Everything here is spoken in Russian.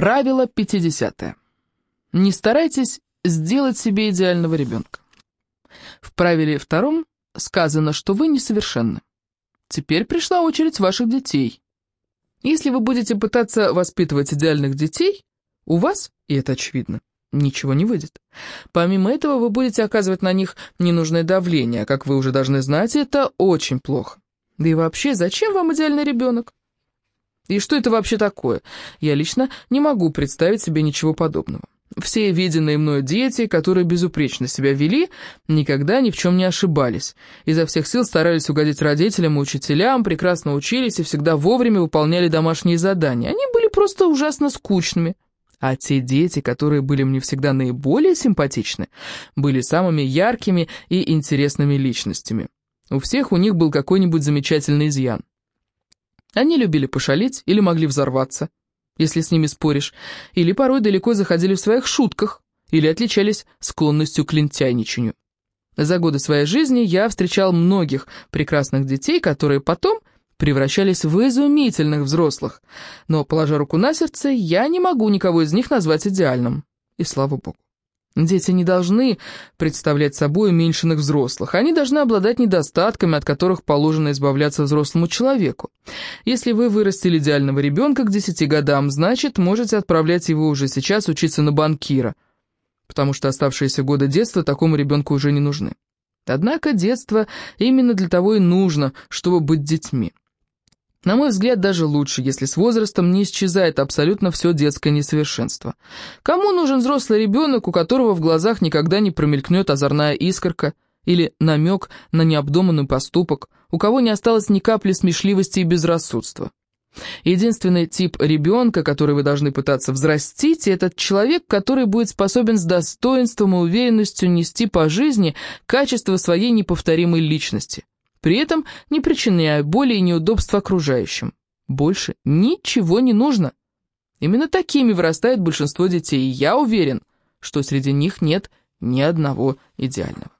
Правило 50. -е. Не старайтесь сделать себе идеального ребенка. В правиле втором сказано, что вы несовершенны. Теперь пришла очередь ваших детей. Если вы будете пытаться воспитывать идеальных детей, у вас, и это очевидно, ничего не выйдет. Помимо этого, вы будете оказывать на них ненужное давление, как вы уже должны знать, это очень плохо. Да и вообще, зачем вам идеальный ребенок? И что это вообще такое? Я лично не могу представить себе ничего подобного. Все виденные мною дети, которые безупречно себя вели, никогда ни в чем не ошибались. Изо всех сил старались угодить родителям и учителям, прекрасно учились и всегда вовремя выполняли домашние задания. Они были просто ужасно скучными. А те дети, которые были мне всегда наиболее симпатичны, были самыми яркими и интересными личностями. У всех у них был какой-нибудь замечательный изъян. Они любили пошалить или могли взорваться, если с ними споришь, или порой далеко заходили в своих шутках, или отличались склонностью к лентяйничанию. За годы своей жизни я встречал многих прекрасных детей, которые потом превращались в изумительных взрослых, но, положа руку на сердце, я не могу никого из них назвать идеальным. И слава богу. Дети не должны представлять собой уменьшенных взрослых, они должны обладать недостатками, от которых положено избавляться взрослому человеку. Если вы вырастили идеального ребенка к 10 годам, значит, можете отправлять его уже сейчас учиться на банкира, потому что оставшиеся годы детства такому ребенку уже не нужны. Однако детство именно для того и нужно, чтобы быть детьми. На мой взгляд, даже лучше, если с возрастом не исчезает абсолютно все детское несовершенство. Кому нужен взрослый ребенок, у которого в глазах никогда не промелькнет озорная искорка или намек на необдуманный поступок, у кого не осталось ни капли смешливости и безрассудства? Единственный тип ребенка, который вы должны пытаться взрастить, это человек, который будет способен с достоинством и уверенностью нести по жизни качество своей неповторимой личности при этом не причиняя боли и неудобств окружающим. Больше ничего не нужно. Именно такими вырастает большинство детей, и я уверен, что среди них нет ни одного идеального.